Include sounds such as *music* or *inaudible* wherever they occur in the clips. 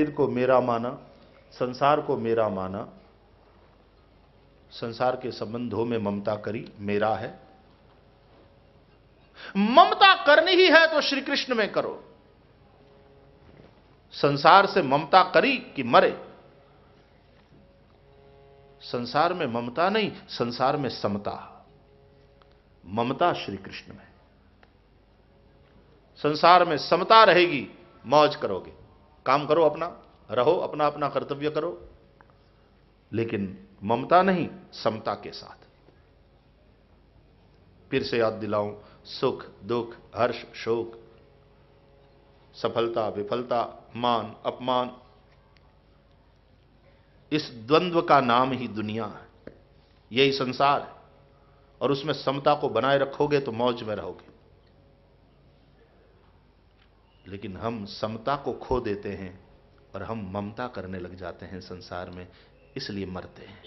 शरीर को मेरा माना, संसार को मेरा माना, संसार के संबंधों में ममता करी, मेरा है। ममता करनी ही है तो श्री कृष्ण में करो। संसार से ममता करी कि मरे। संसार में ममता नहीं, संसार में समता। ममता श्री कृष्ण में। संसार में समता रहेगी, मौज करोगे। काम करो अपना, रहो अपना अपना कर्तव्य करो। लेकिन ममता नहीं, समता के साथ। फिर से याद दिलाऊं, सुख, दुख, हर्ष, शोक, सफलता, विफलता, मान, अपमान, इस द्वंद्व का नाम ही दुनिया है। यही संसार है। और उसमें समता को बनाए रखोगे तो मौज में रहोगे। लेकिन हम समता को खो देते हैं और हम ममता करने लग जाते हैं संसार में, इसलिए मरते हैं।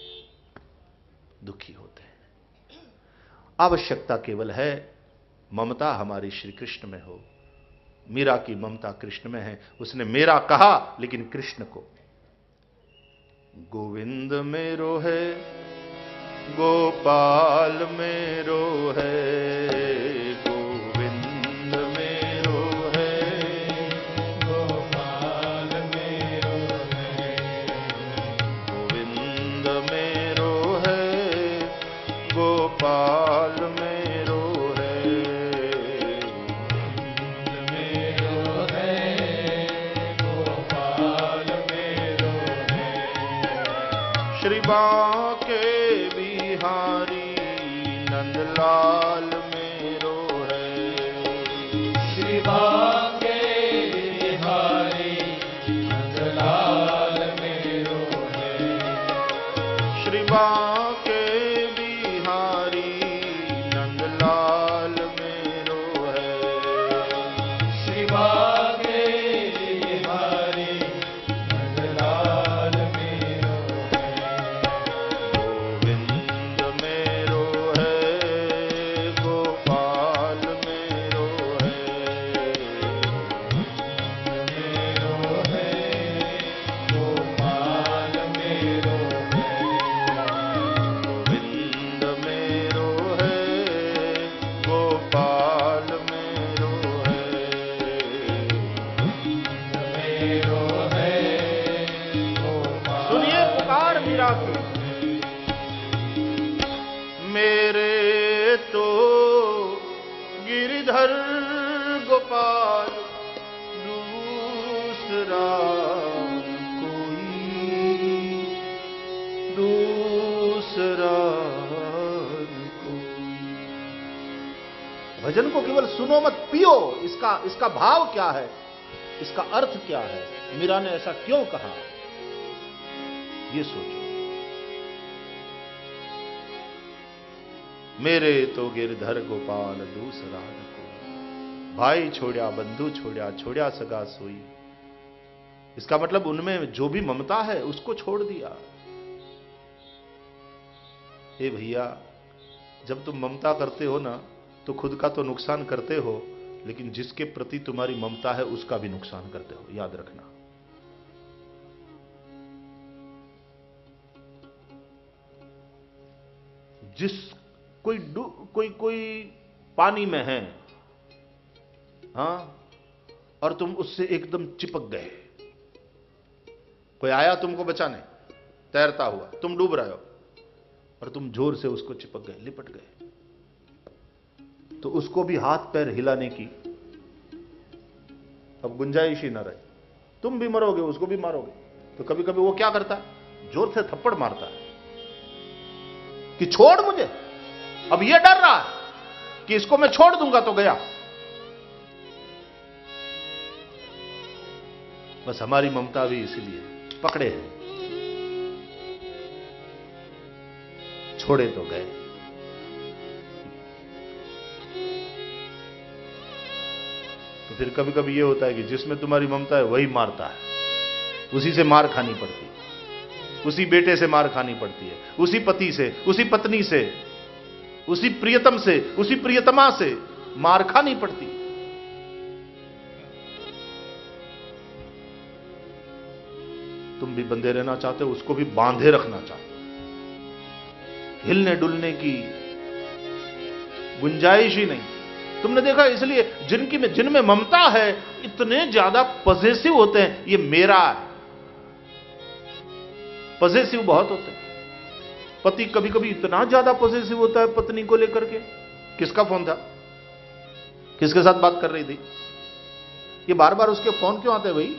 दुखी होते हैं। आवश्यकता केवल है, ममता हमारी श्री कृष्ण में हो। मीरा की ममता कृष्ण में है। उसने मेरा कहा, लेकिन कृष्ण को। गोविंद मेरो है, गोपाल मेरो है। श्री इसका इसका भाव क्या है? इसका अर्थ क्या है? मीरा ने ऐसा क्यों कहा? ये सोचो। मेरे तो गिरधर गोपाल दूसरा को। भाई छोड़ा बंधु छोड़ा छोड़ा सगा सोई। इसका मतलब उनमें जो भी ममता है, उसको छोड़ दिया। हे भैया, जब तुम ममता करते हो ना तो खुद का तो नुकसान करते हो लेकिन जिसके प्रति तुम्हारी ममता है, उसका भी नुकसान करते हो। याद रखना। जिस कोई कोई कोई पानी में है, हाँ, और तुम उससे एकदम चिपक गए, कोई आया तुमको बचाने? तैरता हुआ। तुम डूब रहे हो, और तुम ज़ोर से उसको चिपक गए, लिपट गए। तो उसको भी हाथ पैर हिलाने की। अब गुंजाइश ही ना रहे। तुम भी मरोगे, उसको भी मारोगे। तो कभी कभी वो क्या करता है? ज़ोर से थप्पड़ मारता है कि छोड़ मुझे। अब ये डर रहा है कि इसको मैं छोड़ दूँगा तो गया। बस हमारी ममता भी इसीलिए पकड़े हैं। छोड़े तो गए। तो फिर कभी कभी ये होता है कि जिसमें तुम्हारी ममता है, वही मारता है। उसी से मार खानी पड़ती है। उसी बेटे से मार खानी पड़ती है। उसी पति से, उसी पत्नी से, उसी प्रियतम से, उसी प्रियतमा से मार खानी पड़ती है। तुम भी बंधे रहना चाहते हो, उसको भी बांधे रखना चाहते हो। हिलने डुलने की गुंजाइश ही नहीं। तुमने देखा, इसलिए जिनकी में जिनमें ममता है, इतने ज़्यादा पॉजिटिव होते हैं। ये मेरा पॉजिटिव बहुत होते हैं। पति कभी कभी इतना ज़्यादा पॉजिटिव होता है पत्नी को लेकर के। किसका फ़ोन था? किसके साथ बात कर रही थी? ये बार बार उसके फ़ोन क्यों आते भाई?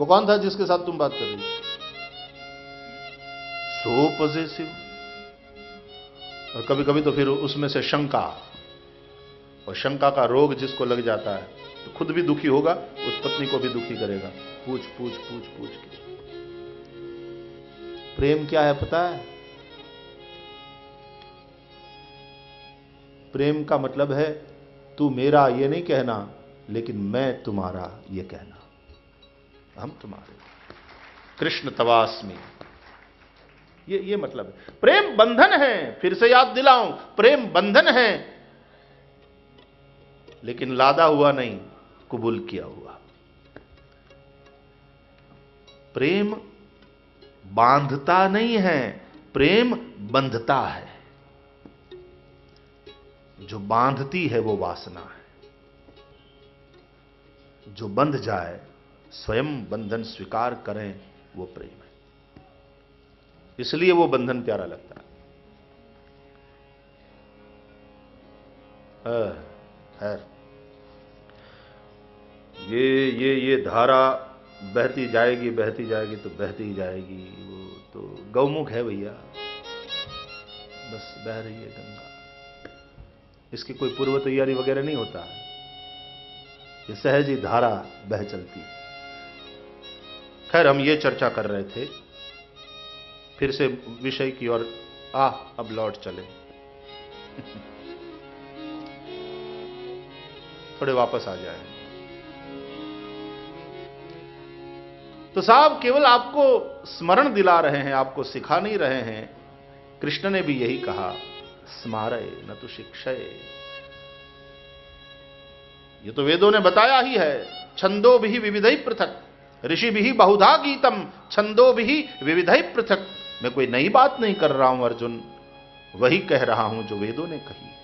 वो कौन था जिसके साथ तुम बात कर रही सो पॉजिटिव और कभी कभी तो फिर उसमें से शंका। और शंका का रोग जिसको लग जाता है तो खुद भी दुखी होगा, उस पत्नी को भी दुखी करेगा। पूछ पूछ पूछ पूछ के। प्रेम क्या है पता है? प्रेम का मतलब है, तू मेरा ये नहीं कहना, लेकिन मैं तुम्हारा ये कहना। हम तुम्हारे। कृष्ण तवास्मी ये ये मतलब है। प्रेम बंधन है, फिर से याद दिलाऊं, प्रेम बंधन है। लेकिन लादा हुआ नहीं, कबूल किया हुआ। प्रेम बांधता नहीं है, प्रेम बंधता है। जो बांधती है, वो वासना है। जो बंध जाए, स्वयं बंधन स्वीकार करें, वो प्रेम इसलिए वो बंधन प्यारा लगता है। खैर। ये ये ये धारा बहती जाएगी बहती जाएगी तो बहती ही जाएगी। वो तो गौमुख है भैया। बस बह रही है गंगा। इसकी कोई पूर्व तैयारी वगैरह नहीं होता। है ये सहज ही धारा बह चलती खैर, हम ये चर्चा कर रहे थे फिर से विषय की ओर। आ, अब लौट चले। थोड़े वापस आ जाए। तो साहब, केवल आपको स्मरण दिला रहे हैं, आपको सिखा नहीं रहे हैं। कृष्ण ने भी यही कहा, स्मारय न तो शिक्षय। ये तो वेदों ने बताया ही है, छंदो भी विविधई पृथक। ऋषि भी बहुधा गीतम, छंदो भी विविधई पृथक। मैं कोई नई बात नहीं कर रहा हूँ, अर्जुन। वही कह रहा हूँ जो वेदों ने कही है,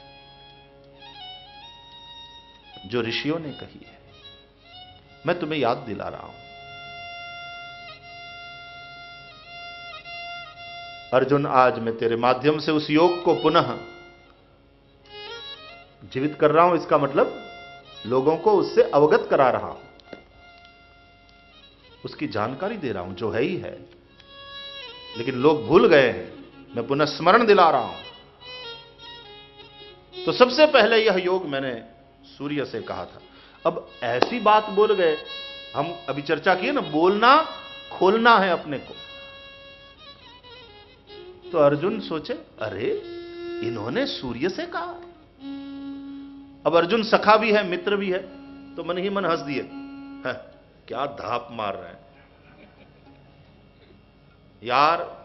जो ऋषियों ने कही है। मैं तुम्हें याद दिला रहा हूँ। अर्जुन, आज मैं तेरे माध्यम से उस योग को पुनः जीवित कर रहा हूँ। इसका मतलब लोगों को उससे अवगत करा रहा हूँ। उसकी जानकारी दे रहा हूँ, जो है ही है। लेकिन लोग भूल गए हैं। मैं पुनः स्मरण दिला रहा हूँ। तो सबसे पहले यह योग मैंने सूर्य से कहा था। अब ऐसी बात बोल गए, हम अभी चर्चा किए ना, बोलना, खोलना है अपने को। तो अर्जुन सोचे, अरे, इन्होंने सूर्य से कहा। अब अर्जुन सखा भी है, मित्र भी है तो मन ही मन हंस दिए क्या धाप मार रहे हैं। यार,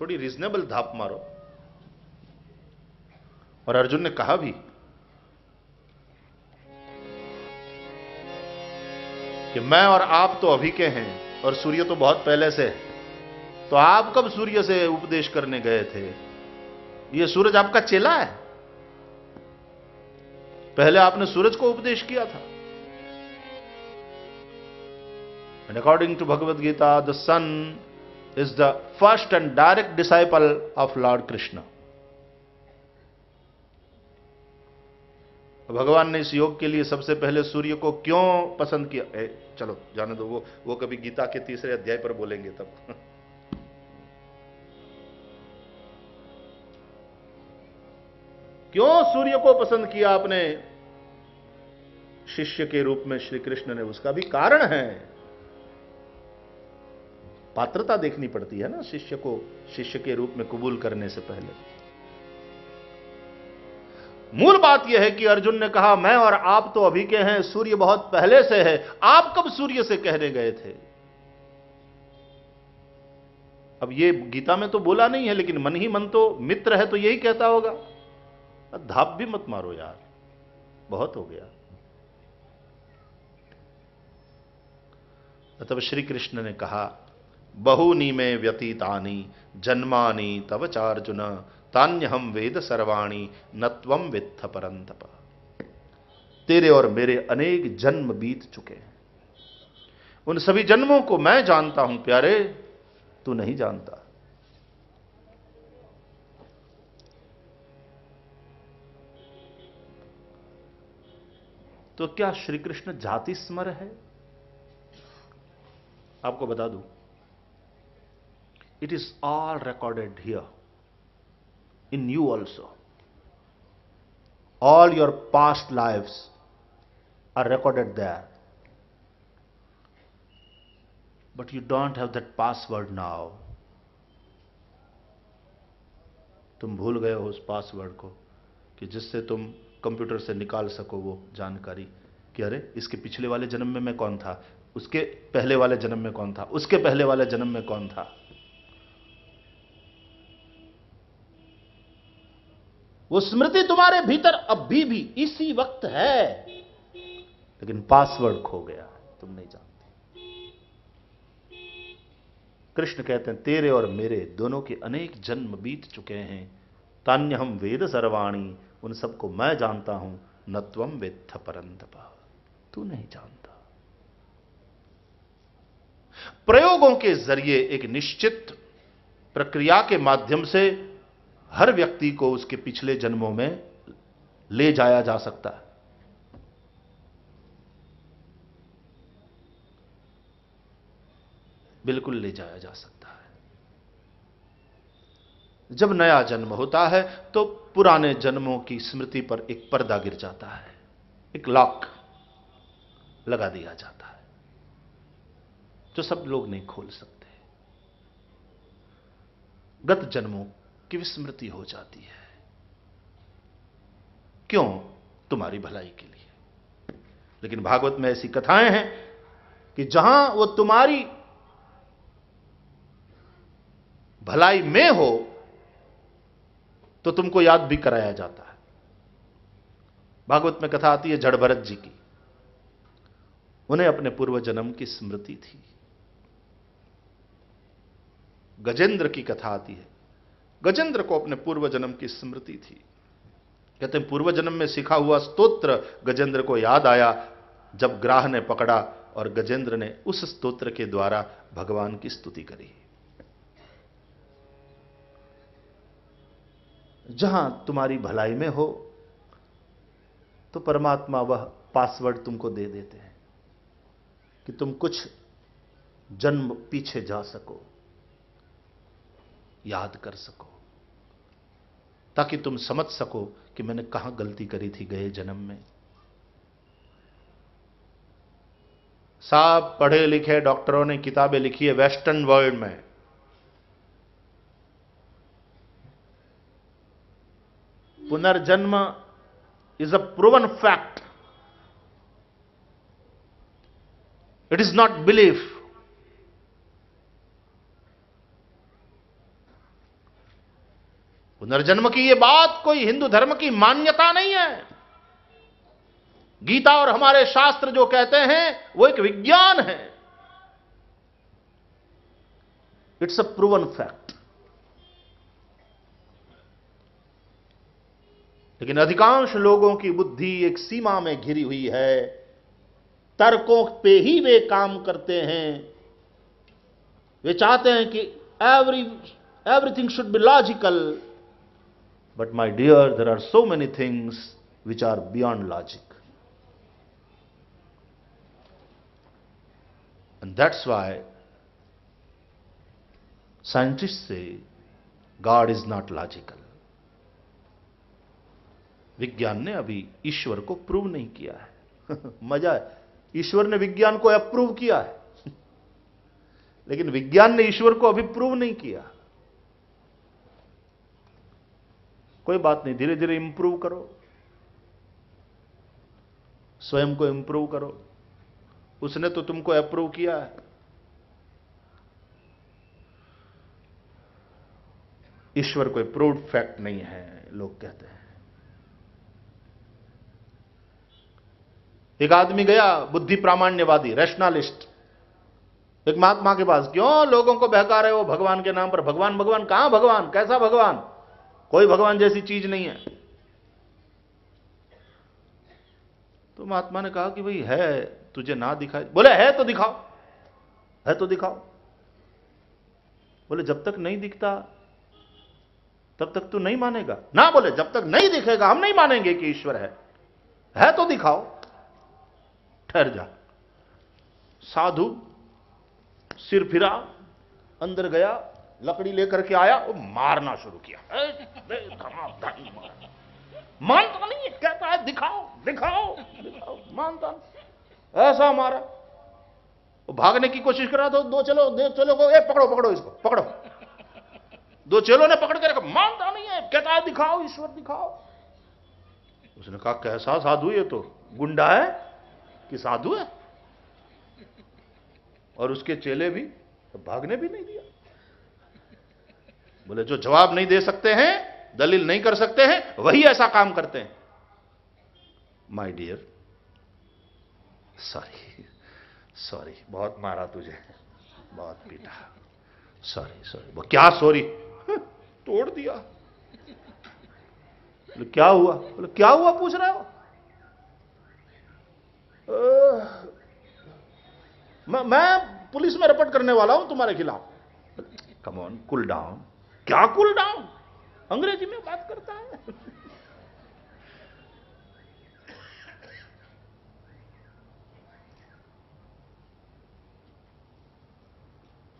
थोड़ी रीजनेबल धाप मारो। और अर्जुन ने कहा भी कि मैं और आप तो अभी के हैं, और सूर्य तो बहुत पहले से है। तो आप कब सूर्य से उपदेश करने गए थे? ये सूरज आपका चेला है। पहले आपने सूरज को उपदेश किया था। And according to Bhagavad Gita the sun is the first and direct disciple of lord Krishna भगवान ने इस योग के लिए सबसे पहले सूर्य को क्यों पसंद किया? ए, चलो जाने दो वो वो कभी गीता के तीसरे अध्याय पर बोलेंगे तब। *laughs* क्यों सूर्य को पसंद किया आपने? शिष्य के रूप में श्री कृष्ण ने उसका भी कारण है। पात्रता देखनी पड़ती है ना शिष्य को, शिष्य के रूप में कबूल करने से पहले। मूल बात यह है कि अर्जुन ने कहा, मैं और आप तो अभी के हैं, सूर्य बहुत पहले से है। आप कब सूर्य से कहने गए थे? अब ये गीता में तो बोला नहीं है, लेकिन मन ही मन तो मित्र है तो यही कहता होगा। धाप भी मत मारो यार, बहुत हो गया। तब श्री कृष्ण ने कहा बहुनी में व्यतीतानी, जन्मानी तव चार्जुन तान्य हम वेद सर्वाणी नत्वम वित्थ परंतप तेरे और मेरे अनेक जन्म बीत चुके हैं। उन सभी जन्मों को मैं जानता हूँ, प्यारे, तू नहीं जानता। तो क्या श्री कृष्ण जाति स्मर है? आपको बता दूँ it is all recorded here in you also all your past lives are recorded there but you don't have that password now. तुम भूल गए हो उस पासवर्ड को कि जिससे तुम कंप्यूटर से निकाल सको वो जानकारी कि अरे, इसके पिछले वाले जन्म में मैं कौन था? उसके पहले वाले जन्म में कौन था? उसके पहले वाले जन्म में कौन था? वो स्मृति तुम्हारे भीतर अभी भी इसी वक्त है। लेकिन पासवर्ड खो गया, तुम नहीं जानते। कृष्ण कहते हैं, तेरे और मेरे दोनों के अनेक जन्म बीत चुके हैं। तान्य हम वेद सर्वाणी, उन सबको मैं जानता हूँ। न तम वेत्थ परंतप। तू नहीं जानता। प्रयोगों के ज़रिए एक निश्चित प्रक्रिया के माध्यम से हर व्यक्ति को उसके पिछले जन्मों में ले जाया जा सकता है। बिल्कुल ले जाया जा सकता है। जब नया जन्म होता है तो पुराने जन्मों की स्मृति पर एक पर्दा गिर जाता है, एक लॉक लगा दिया जाता है, जो सब लोग नहीं खोल सकते। गत जन्मों की विस्मृति हो जाती है। क्यों? तुम्हारी भलाई के लिए। लेकिन भागवत में ऐसी कथाएँ हैं कि जहाँ वो तुम्हारी भलाई में हो तो तुमको याद भी कराया जाता है। भागवत में कथा आती है जड़ भरत जी की। उन्हें अपने पूर्व जन्म की स्मृति थी। गजेंद्र की कथा आती है। गजेंद्र को अपने पूर्व जन्म की स्मृति थी। कहते हैं पूर्व जन्म में सीखा हुआ स्तोत्र गजेंद्र को याद आया, जब ग्राह ने पकड़ा और गजेंद्र ने उस स्तोत्र के द्वारा भगवान की स्तुति करी। जहाँ तुम्हारी भलाई में हो तो परमात्मा वह पासवर्ड तुमको दे देते हैं कि तुम कुछ जन्म पीछे जा सको। याद कर सको। ताकि तुम समझ सको कि मैंने कहाँ गलती करी थी गए जन्म में। साहब पढ़े लिखे डॉक्टरों ने किताबें लिखी है वेस्टर्न वर्ल्ड में। पुनर्जन्म is a proven fact it is not belief. पुनर्जन्म की यह बात कोई हिंदू धर्म की मान्यता नहीं है। गीता और हमारे शास्त्र जो कहते हैं, वो एक विज्ञान है। इट्स अ प्रूवन फैक्ट लेकिन अधिकांश लोगों की बुद्धि एक सीमा में घिरी हुई है। तर्कों पे ही वे काम करते हैं। वे चाहते हैं कि every everything should be logical but my dear there are so many things which are beyond logic and that's why scientist say God is not logical विज्ञान ने अभी ईश्वर को प्रूव नहीं किया है। *laughs* मज़ा है। ईश्वर ने विज्ञान को अप्रूव किया है। *laughs* लेकिन विज्ञान ने ईश्वर को अभी प्रूव नहीं किया। कोई बात नहीं धीरे धीरे इंप्रूव करो। स्वयं को इंप्रूव करो। उसने तो तुमको अप्रूव किया है। ईश्वर कोई प्रूव्ड फैक्ट नहीं है, लोग कहते हैं। एक आदमी गया, बुद्धि प्रामाण्यवादी रैशनलिस्ट एक महात्मा के पास, क्यों लोगों को बहका रहे हो? भगवान के नाम पर भगवान भगवान, कहाँ भगवान? कैसा भगवान? कोई भगवान जैसी चीज़ नहीं है। तो महात्मा ने कहा कि भाई है, तुझे ना दिखाई। बोले, है तो दिखाओ। है तो दिखाओ। बोले, जब तक नहीं दिखता, तब तक तू नहीं मानेगा। ना बोले, जब तक नहीं दिखेगा, हम नहीं मानेंगे कि ईश्वर है। है तो दिखाओ। ठहर जा। साधु, सिर फिरा, अंदर गया लकड़ी लेकर के आया और मारना शुरू किया। मानता नहीं कहता है, दिखाओ दिखाओ दिखाओ, मानता नहीं। ऐसा मारा। भागने की कोशिश कर रहा था, दो चलो दो चलो को, ए, पकड़ो पकड़ो इसको, पकड़ो। दो चेलों ने पकड़ के रखा, मानता नहीं है, कहता है, दिखाओ, ईश्वर, दिखाओ। उसने कहा, कैसा साधु ये तो? गुंडा है? कि साधु है? और उसके चेले भी तो भागने भी नहीं दिया। बोले जो जवाब नहीं दे सकते हैं दलील नहीं कर सकते हैं वही ऐसा काम करते हैं। माय डियर सॉरी सॉरी बहुत मारा तुझे बहुत पीटा सॉरी सॉरी वो क्या सॉरी तोड़ दिया। बोले क्या हुआ? बोले क्या हुआ? पूछ रहे हो। मैं, मैं पुलिस में रिपोर्ट करने वाला हूँ तुम्हारे खिलाफ। कम ऑन कूल डाउन क्या कूल डाउन अंग्रेज़ी में बात करता है।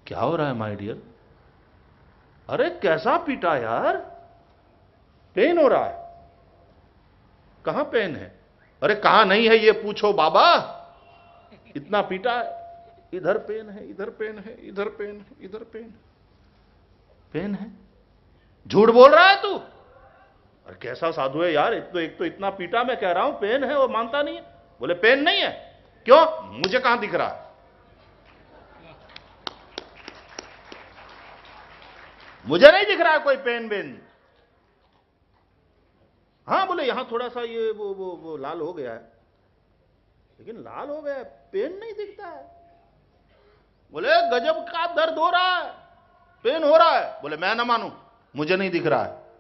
क्या हो रहा है माय डियर अरे, कैसा पीटा यार? पेन हो रहा है। कहाँ पेन है? अरे, कहाँ नहीं है ये, पूछो बाबा। इतना पीटा है। इधर पेन है, इधर पेन है, इधर पेन है, इधर पेन पेन है। झूठ बोल रहा है तू। अरे कैसा साधु है यार तो एक तो इतना पीटा मैं कह रहा हूँ, पेन है, वो मानता नहीं है। बोले, पेन नहीं है? क्यों? मुझे कहाँ दिख रहा है? मुझे नहीं दिख रहा है कोई पेन बेन हाँ, बोले, यहाँ थोड़ा सा ये वो वो वो लाल हो गया है। लेकिन लाल हो गया है, पेन नहीं दिखता है। बोले, गजब का दर्द हो रहा है। पेन हो रहा है। बोले, मैं ना मानू। मुझे नहीं दिख रहा है।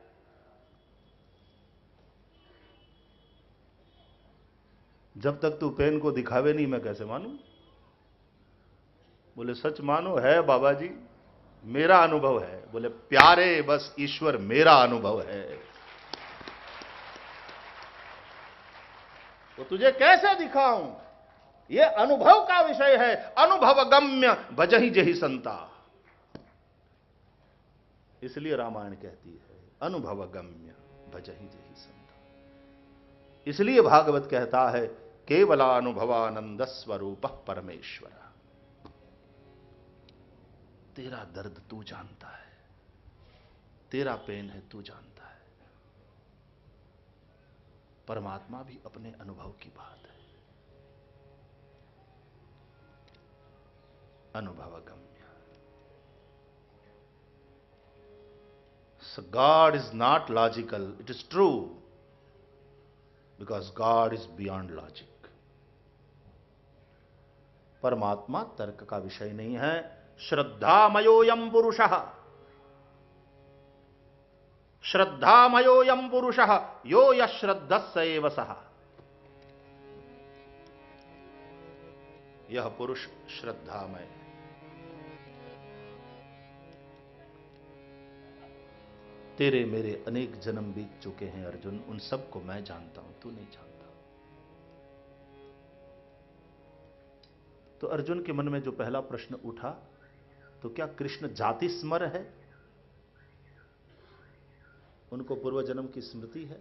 जब तक तू पेन को दिखावे नहीं, मैं कैसे मानू? बोले, सच मानो, है बाबा जी मेरा अनुभव है। बोले, प्यारे, बस ईश्वर, मेरा अनुभव है। तो तुझे कैसे दिखाऊँ? ये अनुभव का विषय है। अनुभव गम्य भजही जही संता। इसलिए रामायण कहती है अनुभव गम्य भजही जही संत। इसलिए भागवत कहता है केवला अनुभवानंद स्वरूप परमेश्वर। तेरा दर्द तू जानता है, तेरा पेन है तू जानता है। परमात्मा भी अपने अनुभव की बात है। अनुभव गम्य So God is not logical. It is true. Because God is beyond logic. परमात्मा तर्क का विषय नहीं है श्रद्धामयोयम पुरुष श्रद्धामयोयम पुरुष यो यश्रद्धस्व सह यह पुरुष श्रद्धामय तेरे मेरे अनेक जन्म बीत चुके हैं, अर्जुन। उन सबको मैं जानता हूँ, तू नहीं जानता। तो अर्जुन के मन में जो पहला प्रश्न उठा तो क्या कृष्ण जाति स्मर है? उनको पूर्व जन्म की स्मृति है?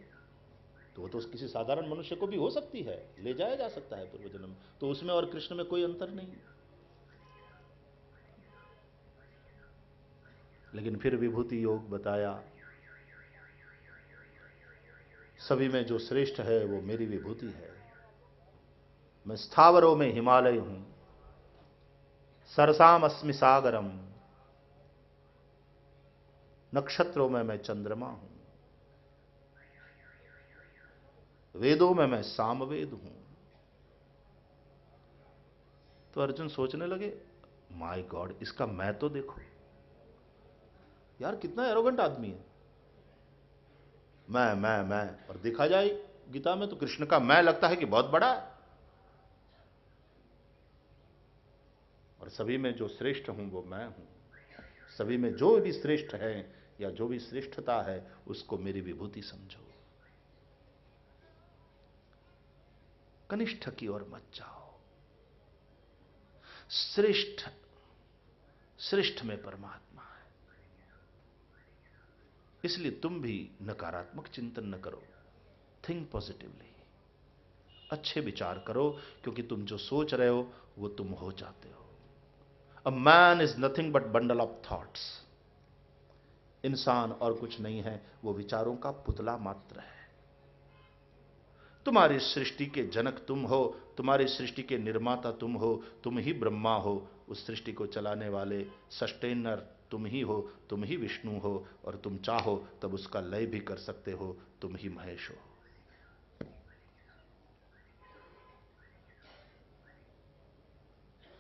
तो वो तो किसी साधारण मनुष्य को भी हो सकती है, ले जाया जा सकता है पूर्व जन्म तो उसमें और कृष्ण में कोई अंतर नहीं। लेकिन फिर विभूति योग बताया सभी में जो श्रेष्ठ है, वो मेरी विभूति है। मैं स्थावरों में हिमालय हूँ सरसाम अस्मि सागरम, नक्षत्रों में मैं चंद्रमा हूँ, वेदों में मैं सामवेद हूँ। तो अर्जुन सोचने लगे, माय गॉड, इसका मैं तो देखो। यार, कितना एरोगेंट आदमी है। मैं मैं मैं। और देखा जाए गीता में तो कृष्ण का मैं लगता है कि बहुत बड़ा है। और सभी में जो श्रेष्ठ हूँ, वो मैं हूँ। सभी में जो भी श्रेष्ठ है या जो भी श्रेष्ठता है, उसको मेरी विभूति समझो। कनिष्ठ की ओर मत जाओ। श्रेष्ठ श्रेष्ठ में परमात्मा इसलिए तुम भी नकारात्मक चिंतन न करो। थिंक पॉजिटिवली अच्छे विचार करो, क्योंकि तुम जो सोच रहे हो, वो तुम हो जाते हो। A man is nothing but bundle of thoughts इंसान और कुछ नहीं है, वो विचारों का पुतला मात्र है। तुम्हारी सृष्टि के जनक तुम हो, तुम्हारी सृष्टि के निर्माता तुम हो, तुम ही ब्रह्मा हो। उस सृष्टि को चलाने वाले सस्टेनर तुम ही हो, तुम ही विष्णु हो, और तुम चाहो, तब उसका लय भी कर सकते हो, तुम ही महेश हो।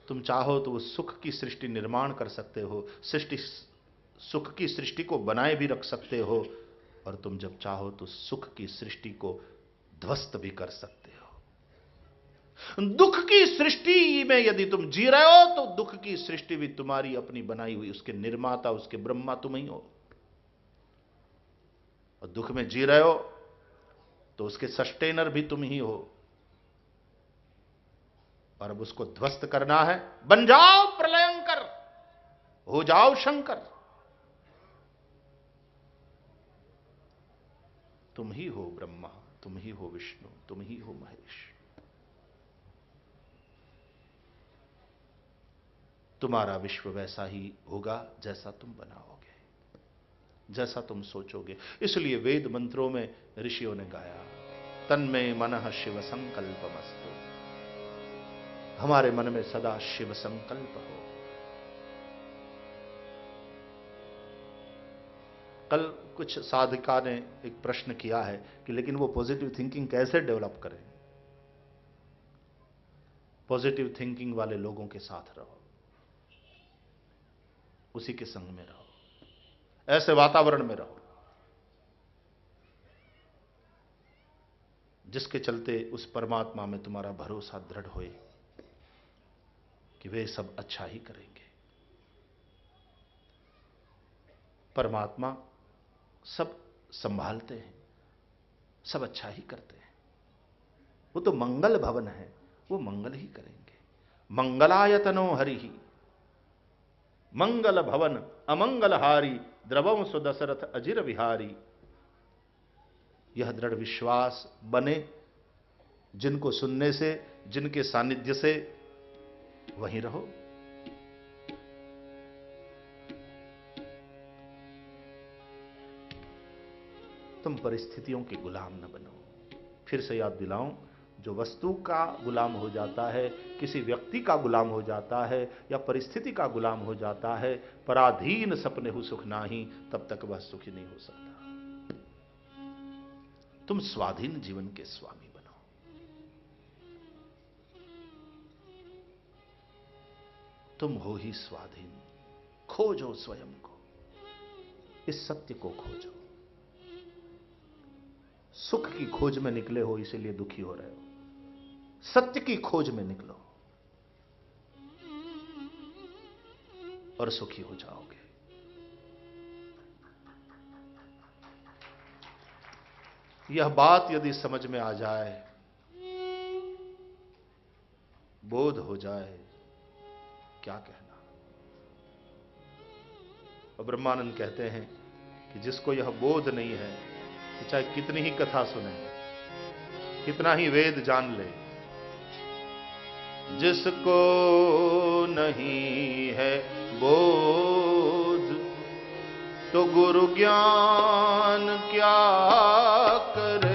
तुम चाहो तो उस सुख की सृष्टि निर्माण कर सकते हो, सृष्टि सुख की सृष्टि को बनाए भी रख सकते हो, और तुम जब चाहो तो सुख की सृष्टि को ध्वस्त भी कर सकते दुख की सृष्टि में यदि तुम जी रहे हो तो दुख की सृष्टि भी तुम्हारी अपनी बनाई हुई, उसके निर्माता, उसके ब्रह्मा तुम ही हो। और दुख में जी रहे हो तो उसके सस्टेनर भी तुम ही हो। और अब उसको ध्वस्त करना है। बन जाओ प्रलयंकर, हो जाओ शंकर। तुम ही हो ब्रह्मा, तुम ही हो विष्णु, तुम ही हो महेश। तुम्हारा विश्व वैसा ही होगा जैसा तुम बनाओगे, जैसा तुम सोचोगे। इसलिए वेद मंत्रों में ऋषियों ने गाया तन्मय मन शिव संकल्प मस्तु हमारे मन में सदा शिव संकल्प हो। कल कुछ साधिका ने एक प्रश्न किया है कि लेकिन वो पॉजिटिव थिंकिंग कैसे डेवलप करें? पॉजिटिव थिंकिंग वाले लोगों के साथ रहो। उसी के संग में रहो। ऐसे वातावरण में रहो। जिसके चलते उस परमात्मा में तुम्हारा भरोसा दृढ़ होए कि वे सब अच्छा ही करेंगे। परमात्मा सब संभालते हैं, सब अच्छा ही करते हैं। वो तो मंगल भवन है, वो मंगल ही करेंगे। मंगलायतनो हरि ही मंगल भवन अमंगलहारी द्रवम सुदशरथ अजिर विहारी। यह दृढ़ विश्वास बने जिनको सुनने से, जिनके सानिध्य से, वहीं रहो। तुम परिस्थितियों के गुलाम न बनो। फिर से याद दिलाऊं जो वस्तु का गुलाम हो जाता है, किसी व्यक्ति का गुलाम हो जाता है या परिस्थिति का गुलाम हो जाता है, पराधीन सपने हो सुख नाही, तब तक वह सुखी नहीं हो सकता। तुम स्वाधीन जीवन के स्वामी बनो। तुम हो ही स्वाधीन। खोजो स्वयं को। इस सत्य को खोजो। सुख की खोज में निकले हो, इसीलिए दुखी हो रहे हो। सत्य की खोज में निकलो और सुखी हो जाओगे। यह बात यदि समझ में आ जाए, बोध हो जाए, क्या कहना? और ब्रह्मानंद कहते हैं कि जिसको यह बोध नहीं है चाहे कितनी ही कथा सुने, कितना ही वेद जान ले जिसको नहीं है बोध तो गुरु ज्ञान क्या करे?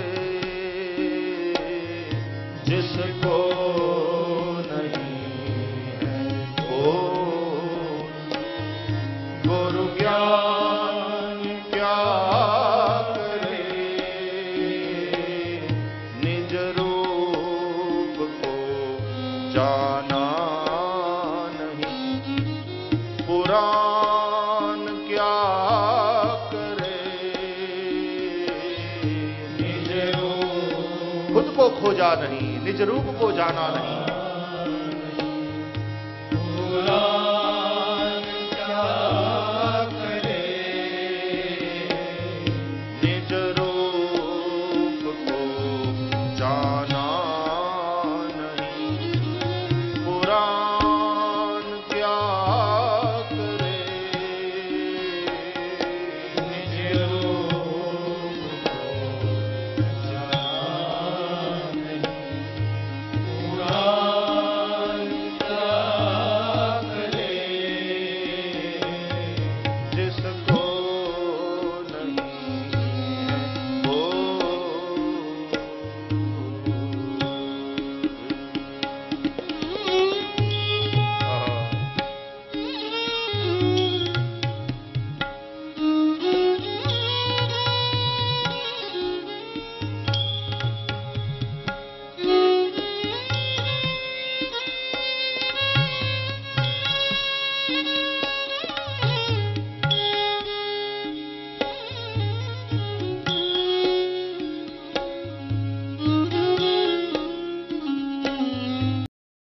निज रूप को जाना नहीं।